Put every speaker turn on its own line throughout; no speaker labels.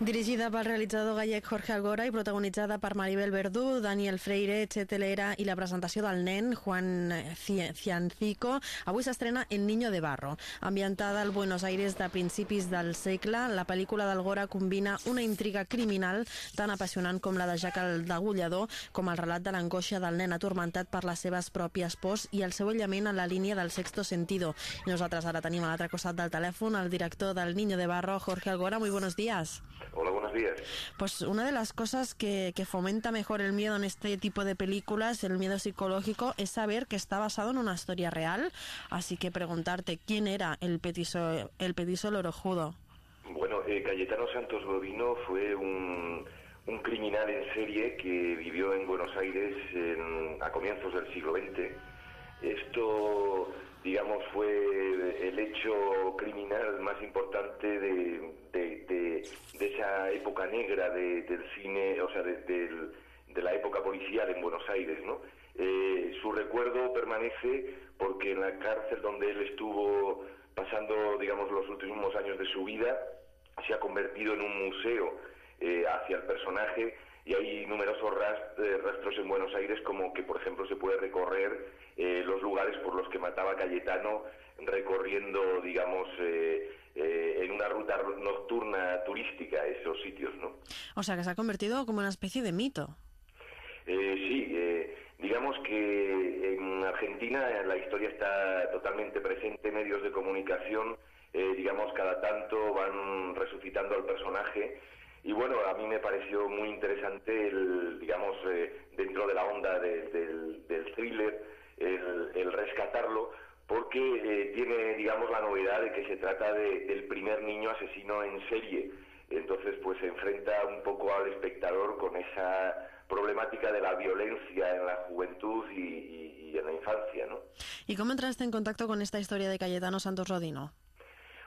Dirigida pel realitzador gallec Jorge Algora i protagonitzada per Maribel Verdú, Daniel Freire, Che Telera i la presentació del nen, Juan Ciancico, avui s'estrena El Niño de Barro. Ambientada al Buenos Aires de principis del segle, la pel·lícula d'Algora combina una intriga criminal tan apassionant com la de Jack el degullador, com el relat de l'angoixa del nen atormentat per les seves pròpies pors i el seu aïllament en la línia del sexto sentido. I nosaltres ara tenim a l'altre costat del telèfon el director del Niño de Barro, Jorge Algora. Muy buenos días.
Buenos días.
Pues una de las cosas que, que, fomenta mejor el miedo en este tipo de películas, el miedo psicológico, es saber que está basado en una historia real. Así que preguntarte quién era el petiso, el petiso Lorojudo.
Bueno, eh, Cayetano Santos Godino fue un, un, criminal en serie que vivió en Buenos Aires en, a comienzos del siglo XX. Esto digamos, fue el hecho criminal más importante de, de, esa época negra del cine, o sea, de, la época policial en Buenos Aires, ¿no? Eh, su recuerdo permanece porque en la cárcel donde él estuvo pasando, digamos, los últimos años de su vida, se ha convertido en un museo eh, hacia el personaje y hay numerosos eh, rastros en Buenos Aires como que, por ejemplo, se puede recorrer eh, los lugares por los que mataba Cayetano recorriendo, digamos, eh, en una ruta nocturna turística esos sitios, ¿no?
O sea, que se ha convertido como una especie de mito.
sí, digamos que en Argentina la historia está totalmente presente, medios de comunicación, digamos, cada tanto van resucitando al personaje y bueno, a mí me pareció muy interesante, el, digamos, eh, dentro de la onda del, thriller, el, rescatarlo, porque eh, tiene, digamos, la novedad de que se trata de, del primer niño asesino en serie. Entonces, pues se enfrenta un poco al espectador con esa problemática de la violencia en la juventud y, y en la infancia, ¿no?
¿Y cómo entraste en contacto con esta historia de Cayetano Santos Rodino?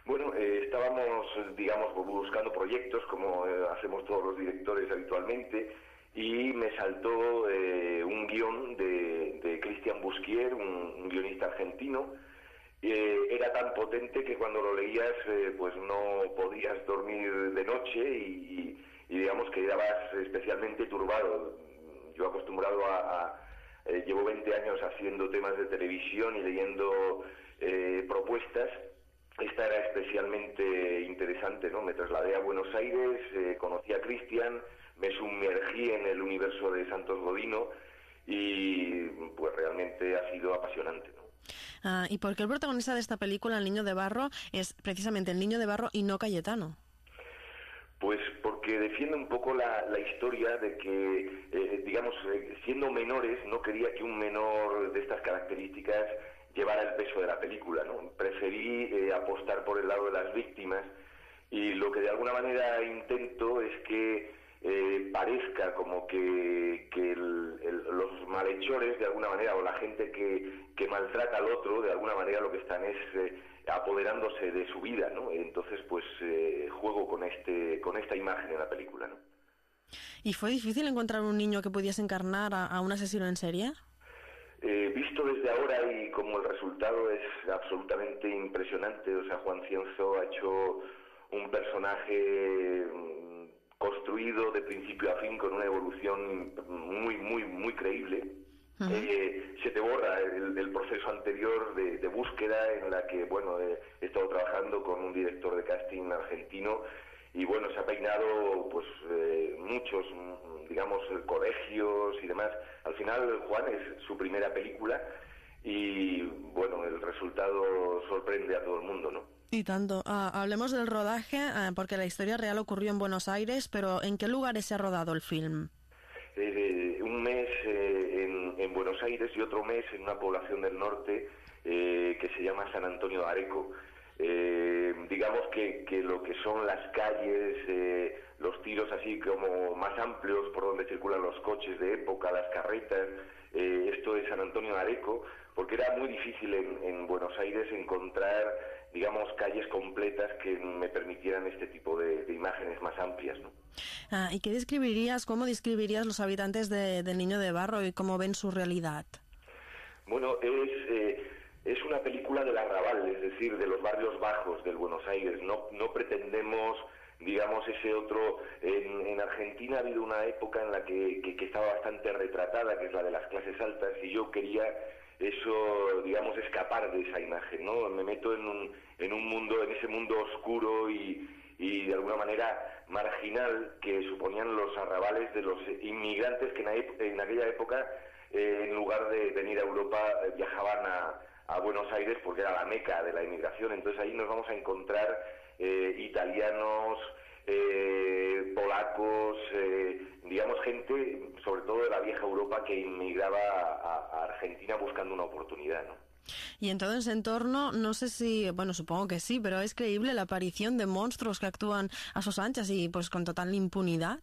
Bueno, eh, estábamos, digamos, buscando proyectos como eh, hacemos todos los directores habitualmente y me saltó eh, un guion de, de Christian Busquier, un, guionista argentino. era tan potente que cuando lo leías pues no podías dormir de noche y, digamos que quedabas especialmente turbado. Yo acostumbrado a, llevo 20 años haciendo temas de televisión y leyendo propuestas esta era especialmente interesante, ¿no? Me trasladé a Buenos Aires, eh, conocí a Cristian, me sumergí en el universo de Santos Godino y pues realmente ha sido apasionante, ¿no?
Ah, ¿Y por qué el protagonista de esta película, el niño de barro, es precisamente el niño de barro y no Cayetano?
Pues porque defiende un poco la, historia de que, eh, digamos, eh, siendo menores, no quería que un menor de estas características llevar el peso de la película. ¿no? Preferí eh, apostar por el lado de las víctimas y lo que de alguna manera intento es que eh, parezca como que, que los malhechores de alguna manera o la gente que, que, maltrata al otro de alguna manera lo que están es eh, apoderándose de su vida, ¿no? Entonces pues juego con este con esta imagen en la película, ¿no?
¿Y fue difícil encontrar un niño que pudiese encarnar a, a un asesino en serie?
Eh, visto desde ahora y como el resultado es absolutamente impresionante, o sea, Juan Cienzo ha hecho un personaje mm, construido de principio a fin con una evolución muy, muy, muy creíble. Eh, se te borra el, proceso anterior de, búsqueda en la que, bueno, he estado trabajando con un director de casting argentino y bueno, se ha peinado pues eh, muchos, mm, digamos, colegios y demás. Al final Juan es su primera película y bueno, el resultado sorprende a todo el mundo, ¿no?
Y tanto. Ah, hablemos del rodaje, ah, porque la historia real ocurrió en Buenos Aires, pero ¿en qué lugares se ha rodado el film?
Eh, un mes eh, en, en, Buenos Aires y otro mes en una población del norte que se llama San Antonio de Areco. Eh, digamos que, que, lo que son las calles, eh, los tiros así como más amplios por donde circulan los coches de época, las carretas, eh, esto es San Antonio de Areco, porque era muy difícil en, Buenos Aires encontrar, digamos, calles completas que me permitieran este tipo de, imágenes más amplias. ¿no?
Ah, ¿Y qué describirías, cómo describirías los habitantes de, del Niño de Barro y cómo ven su realidad?
Bueno, es es una película del arrabal, es decir, de los barrios bajos del Buenos Aires. No, no pretendemos digamos, ese otro... En, en, Argentina ha habido una época en la que, estaba bastante retratada, que es la de las clases altas, y yo quería eso, digamos, escapar de esa imagen, ¿no? Me meto en un, en un mundo, en ese mundo oscuro y, y de alguna manera marginal que suponían los arrabales de los inmigrantes que en, aquella época, eh, en lugar de venir a Europa, eh, viajaban a, a Buenos Aires porque era la meca de la inmigración. Entonces ahí nos vamos a encontrar eh, italianos, eh, polacos, eh, digamos gente, sobre todo de la vieja Europa, que inmigraba a, Argentina buscando una oportunidad, ¿no?
Y en todo ese entorno, no sé si, bueno, supongo que sí, pero es creíble la aparición de monstruos que actúan a sus anchas y pues con total impunidad.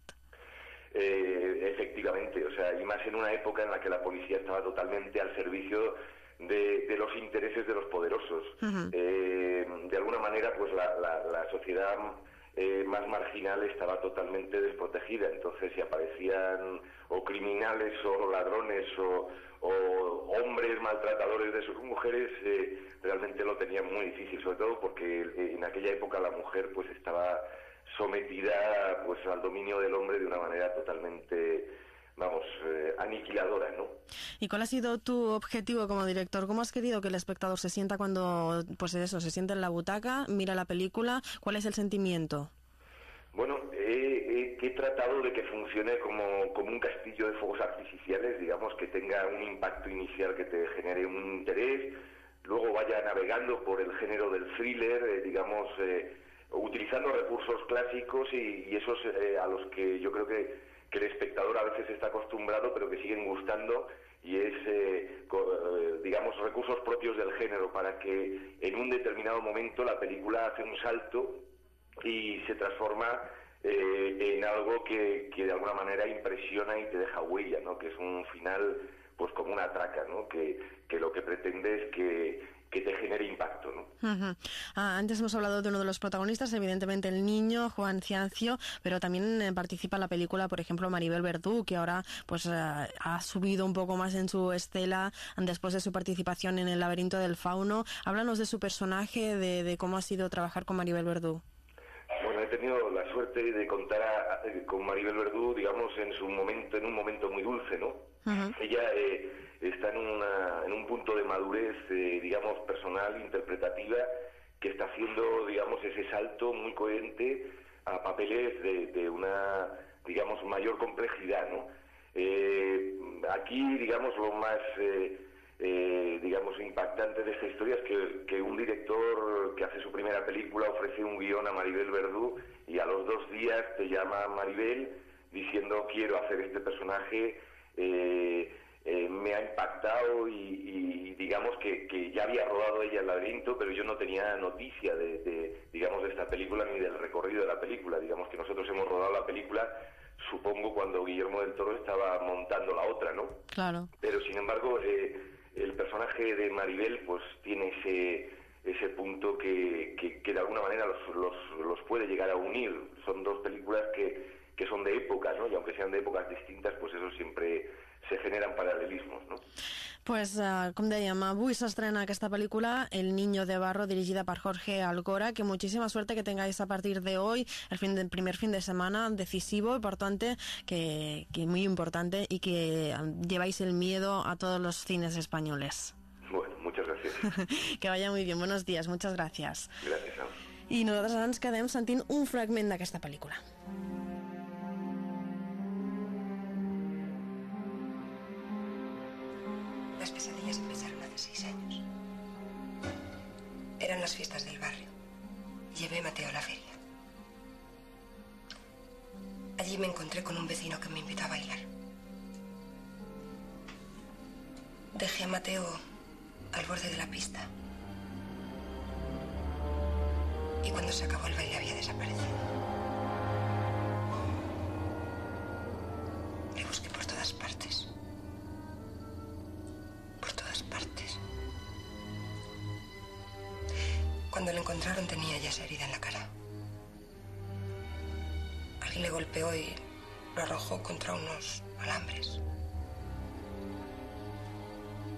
efectivamente, o sea, y más en una época en la que la policía estaba totalmente al servicio de, los intereses de los poderosos. Eh, de alguna manera, pues la, la, sociedad eh, más marginal estaba totalmente desprotegida. Entonces, si aparecían o criminales o ladrones o, hombres maltratadores de sus mujeres, eh, realmente lo tenían muy difícil, sobre todo porque en aquella época la mujer pues estaba sometida pues al dominio del hombre de una manera totalmente aniquiladora, ¿no?
¿Y cuál ha sido tu objetivo como director? ¿Cómo has querido que el espectador se sienta cuando, pues eso, se siente en la butaca, mira la película? ¿Cuál es el sentimiento?
Bueno, he, tratado de que funcione como, como, un castillo de fuegos artificiales, digamos, que tenga un impacto inicial que te genere un interés, luego vaya navegando por el género del thriller, eh, digamos, eh, utilizando recursos clásicos y, y esos a los que yo creo que que el espectador a veces está acostumbrado, pero que siguen gustando y es, eh, eh, digamos, recursos propios del género para que en un determinado momento la película hace un salto y se transforma eh, en algo que, que, de alguna manera impresiona y te deja huella, ¿no? Que es un final, pues como una traca, ¿no? Que, que lo que pretende es que que te genere impacto. ¿no?
Ah, antes hemos hablado de uno de los protagonistas, evidentemente el niño, Juan Ciancio, pero también eh, participa en la película, por ejemplo, Maribel Verdú, que ahora pues eh, ha subido un poco más en su estela después de su participación en El laberinto del fauno. Háblanos de su personaje, de, cómo ha sido trabajar con Maribel Verdú.
Bueno, he tenido la suerte de contar con Maribel Verdú, digamos, en su momento, en un momento muy dulce, ¿no? Ella eh, está en, una, en un punto de madurez, eh, digamos, personal, interpretativa, que está haciendo, digamos, ese salto muy coherente a papeles de, una, digamos, mayor complejidad, ¿no? Eh, aquí, digamos, lo más, eh, digamos, impactante de esta historia es que, que, un director que hace su primera película ofrece un guion a Maribel Verdú y a los dos días te llama Maribel diciendo quiero hacer este personaje eh, me ha impactado y, digamos que, ya había rodado ella el laberinto, pero yo no tenía noticia de, digamos, de esta película ni del recorrido de la película. Digamos que nosotros hemos rodado la película, supongo, cuando Guillermo del Toro estaba montando la otra, ¿no?
Claro.
Pero sin embargo, eh, el personaje de Maribel, pues tiene ese ese punto que, que, de alguna manera los, los, los puede llegar a unir. Son dos películas que, que son de época, ¿no? Y aunque sean de épocas distintas, pues eso siempre se generan paral·lelismos, no?
Pues, uh, com dèiem, avui s'estrena aquesta pel·lícula El niño de barro, dirigida per Jorge Algora, que muchísima suerte que tengáis a partir de hoy, el fin de, primer fin de semana decisivo, importante, que, que muy importante y que lleváis el miedo a todos los cines españoles.
Bueno, muchas gracias.
que vaya muy bien, buenos días, muchas gracias.
Gràcies.
I nosaltres ens quedem sentint un fragment d'aquesta pel·lícula.
Las pesadillas empezaron hace seis años. Eran las fiestas del barrio. Llevé a Mateo a la feria. Allí me encontré con un vecino que me invitó a bailar. Dejé a Mateo al borde de la pista. Y cuando se acabó el baile había desaparecido. Cuando lo encontraron tenía ya esa herida en la cara. Alguien le golpeó y lo arrojó contra unos alambres.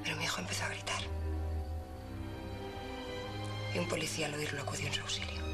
Pero mi hijo empezó a gritar. Y un policía al oírlo acudió en su auxilio.